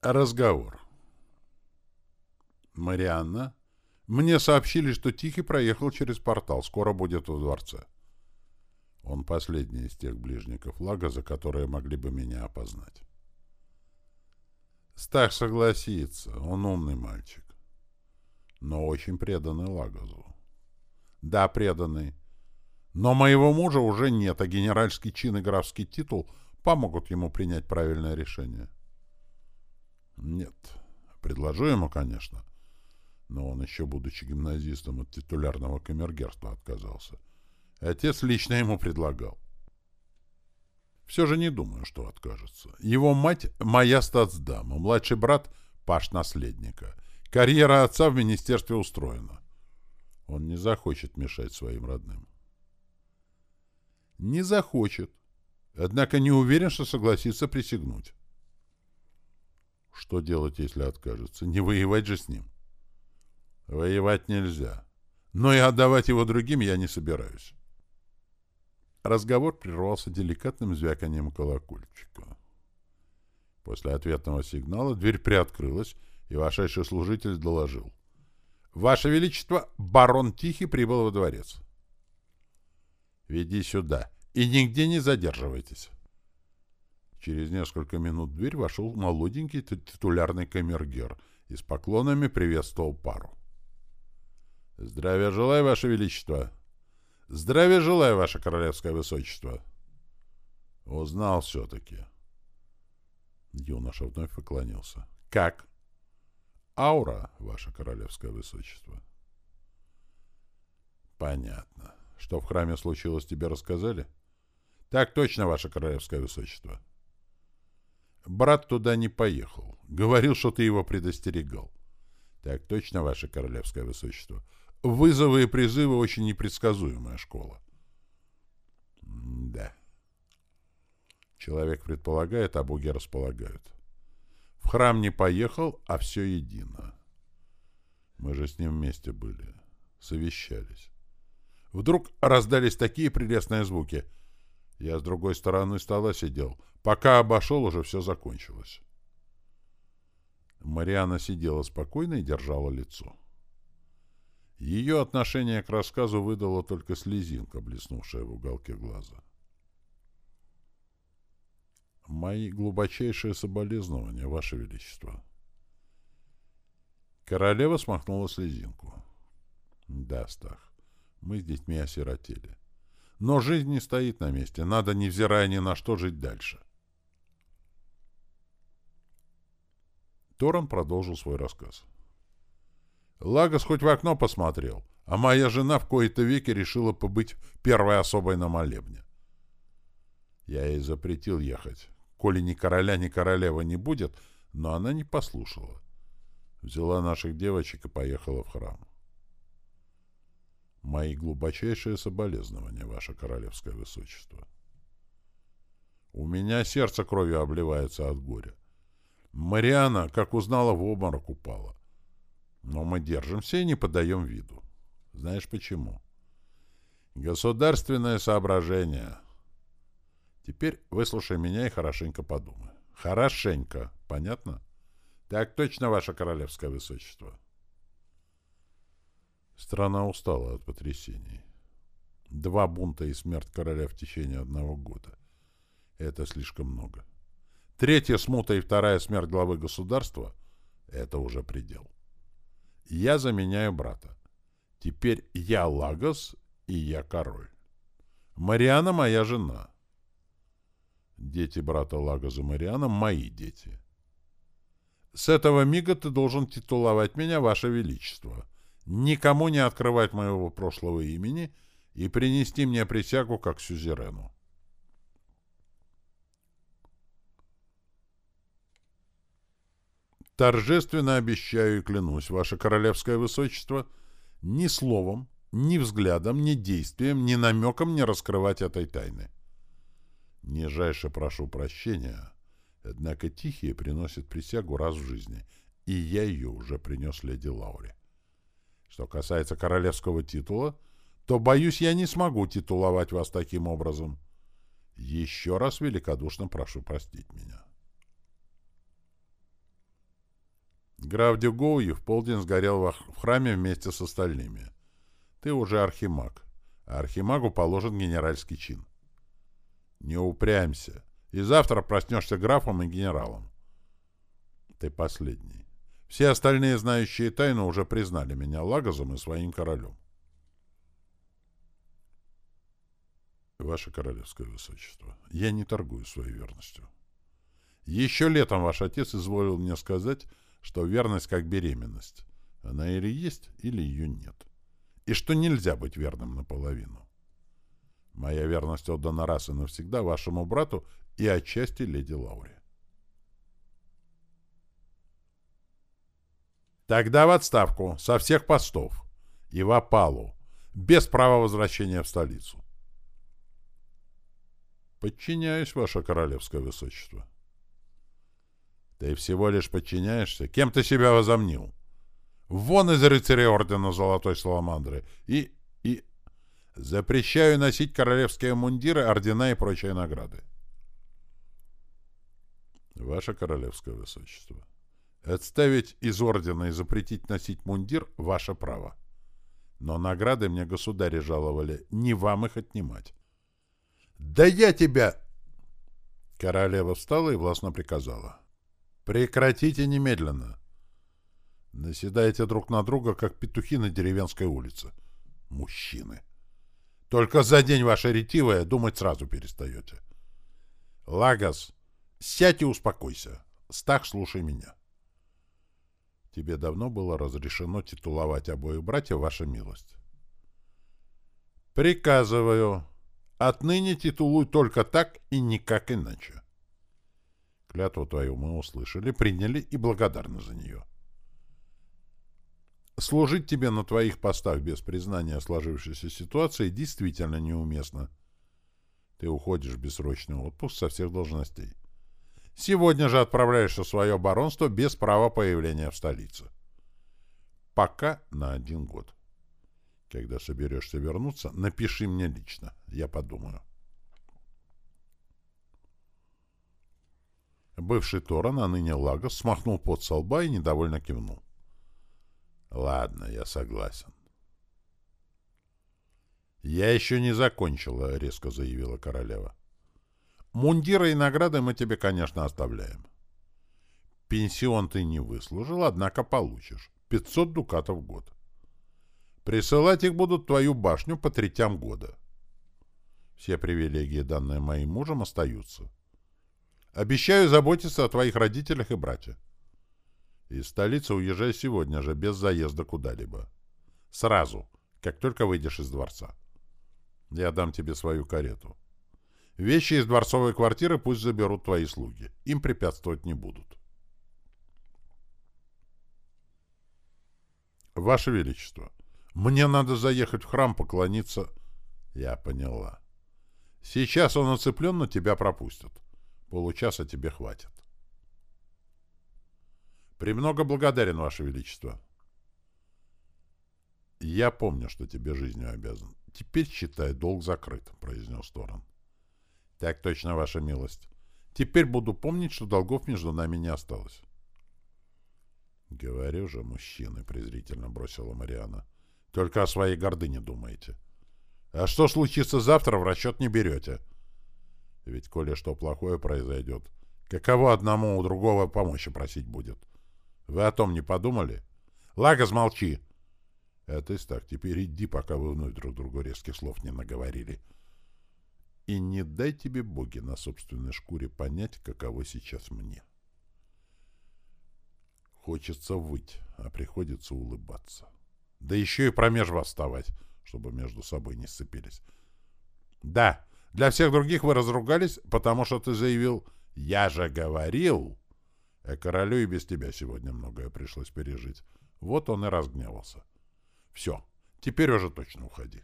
Разговор. Марианна. Мне сообщили, что Тихий проехал через портал. Скоро будет в дворце. Он последний из тех ближников Лага, за которые могли бы меня опознать. Стах согласится. Он умный мальчик. Но очень преданный Лагозу. Да, преданный. Но моего мужа уже нет, а генеральский чин и графский титул помогут ему принять правильное решение. — нет. Предложу ему, конечно. Но он еще, будучи гимназистом от титулярного камергерства, отказался. Отец лично ему предлагал. Все же не думаю, что откажется. Его мать — моя статсдама, младший брат — паш наследника. Карьера отца в министерстве устроена. Он не захочет мешать своим родным. Не захочет. Однако не уверен, что согласится присягнуть. Что делать, если откажется? Не воевать же с ним. Воевать нельзя. Но и отдавать его другим я не собираюсь. Разговор прервался деликатным звяканием колокольчика. После ответного сигнала дверь приоткрылась, и вошедший служитель доложил. «Ваше Величество, барон Тихий прибыл во дворец». «Веди сюда и нигде не задерживайтесь». Через несколько минут в дверь вошел молоденький титулярный камергер и с поклонами приветствовал пару. «Здравия желаю, Ваше Величество!» «Здравия желаю, Ваше Королевское Высочество!» «Узнал все-таки!» Юноша вновь поклонился. «Как?» «Аура, Ваше Королевское Высочество!» «Понятно. Что в храме случилось, тебе рассказали?» «Так точно, Ваше Королевское Высочество!» Брат туда не поехал. Говорил, что ты его предостерегал. Так точно, ваше королевское высочество. Вызовы и призывы очень непредсказуемая школа. Да. Человек предполагает, а боги располагают. В храм не поехал, а все едино. Мы же с ним вместе были. Совещались. Вдруг раздались такие прелестные звуки. Я с другой стороны стола сидел. Пока обошел, уже все закончилось. Мариана сидела спокойно и держала лицо. Ее отношение к рассказу выдало только слезинка, блеснувшая в уголке глаза. «Мои глубочайшие соболезнования, Ваше Величество!» Королева смахнула слезинку. «Да, Стах, мы с детьми осиротели. Но жизнь не стоит на месте, надо, невзирая ни на что, жить дальше. Торон продолжил свой рассказ. Лагос хоть в окно посмотрел, а моя жена в кои-то веки решила побыть первой особой на молебне. Я ей запретил ехать. Коли ни короля, ни королева не будет, но она не послушала. Взяла наших девочек и поехала в храм. Мои глубочайшие соболезнования, ваше королевское высочество. У меня сердце кровью обливается от горя. Мариана, как узнала, в обморок упала. Но мы держимся и не подаем виду. Знаешь почему? Государственное соображение. Теперь выслушай меня и хорошенько подумай. Хорошенько. Понятно? Так точно, ваше королевское высочество. Страна устала от потрясений. Два бунта и смерть короля в течение одного года. Это слишком много. — Третья смута и вторая смерть главы государства — это уже предел. Я заменяю брата. Теперь я Лагос, и я король. Мариана — моя жена. Дети брата Лагоза Мариана — мои дети. С этого мига ты должен титуловать меня, Ваше Величество, никому не открывать моего прошлого имени и принести мне присягу как сюзерену. Торжественно обещаю и клянусь, ваше королевское высочество, ни словом, ни взглядом, ни действием, ни намеком не раскрывать этой тайны. Нижайше прошу прощения, однако Тихие приносит присягу раз в жизни, и я ее уже принес леди Лауре. Что касается королевского титула, то, боюсь, я не смогу титуловать вас таким образом. Еще раз великодушно прошу простить меня. Граф Дюгоуи в полдень сгорел в храме вместе с остальными. Ты уже архимаг, а архимагу положен генеральский чин. Не упрямься, и завтра проснешься графом и генералом. Ты последний. Все остальные, знающие тайну, уже признали меня Лагозом и своим королем. Ваше королевское высочество, я не торгую своей верностью. Еще летом ваш отец изволил мне сказать, что верность как беременность. Она или есть, или ее нет. И что нельзя быть верным наполовину. Моя верность отдана раз и навсегда вашему брату и отчасти леди Лауре. Тогда в отставку, со всех постов. И в опалу, без права возвращения в столицу. Подчиняюсь, ваше королевское высочество. Ты всего лишь подчиняешься. Кем ты себя возомнил? Вон из рыцарей ордена Золотой Саламандры. И... и... Запрещаю носить королевские мундиры, ордена и прочие награды. Ваше королевское высочество. Отставить из ордена и запретить носить мундир — ваше право. Но награды мне государи жаловали, не вам их отнимать. «Да я тебя...» Королева встала и властно приказала. «Прекратите немедленно!» Наседаете друг на друга, как петухи на деревенской улице. Мужчины. Только за день ваше ретивое думать сразу перестаете. Лагас, сядь и успокойся. Стах, слушай меня. Тебе давно было разрешено титуловать обоих братьев, ваша милость. Приказываю. Отныне титулуй только так и никак иначе. Клятву твою мы услышали, приняли и благодарны за нее. Служить тебе на твоих постах без признания сложившейся ситуации действительно неуместно. Ты уходишь в бессрочный отпуск со всех должностей. Сегодня же отправляешься в свое баронство без права появления в столице. Пока на один год. Когда соберешься вернуться, напиши мне лично. Я подумаю. Бывший Торан, а ныне Лагос, смахнул под со лба и недовольно кивнул. Ладно, я согласен. Я еще не закончила, резко заявила королева. Мундиры и награды мы тебе, конечно, оставляем. Пенсион ты не выслужил, однако получишь. 500 дукатов в год. Присылать их будут в твою башню по третям года. Все привилегии, данные моим мужем, остаются. Обещаю заботиться о твоих родителях и брате. Из столицы уезжай сегодня же, без заезда куда-либо. Сразу, как только выйдешь из дворца. Я дам тебе свою карету. Вещи из дворцовой квартиры пусть заберут твои слуги. Им препятствовать не будут. Ваше Величество, мне надо заехать в храм поклониться. Я поняла. Сейчас он оцеплен, но тебя пропустят. Получаса тебе хватит. «Премного благодарен, Ваше Величество». «Я помню, что тебе жизнью обязан. Теперь, считай, долг закрыт», — произнес Торан. «Так точно, Ваша милость. Теперь буду помнить, что долгов между нами не осталось». «Говорю же, мужчины», — презрительно бросила Мариана. «Только о своей гордыне думаете. А что случится завтра, в расчет не берете. Ведь, коли что плохое произойдет, каково одному у другого помощи просить будет?» Вы о том не подумали? Лагос, молчи! Это из так, теперь иди, пока вы вновь друг другу резких слов не наговорили. И не дай тебе, боги, на собственной шкуре понять, каково сейчас мне. Хочется выть, а приходится улыбаться. Да еще и промеж вас вставать, чтобы между собой не сцепились. Да, для всех других вы разругались, потому что ты заявил «Я же говорил!» А королю и без тебя сегодня многое пришлось пережить. Вот он и разгневался. Все, теперь уже точно уходи.